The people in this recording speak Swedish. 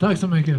Tack så mycket.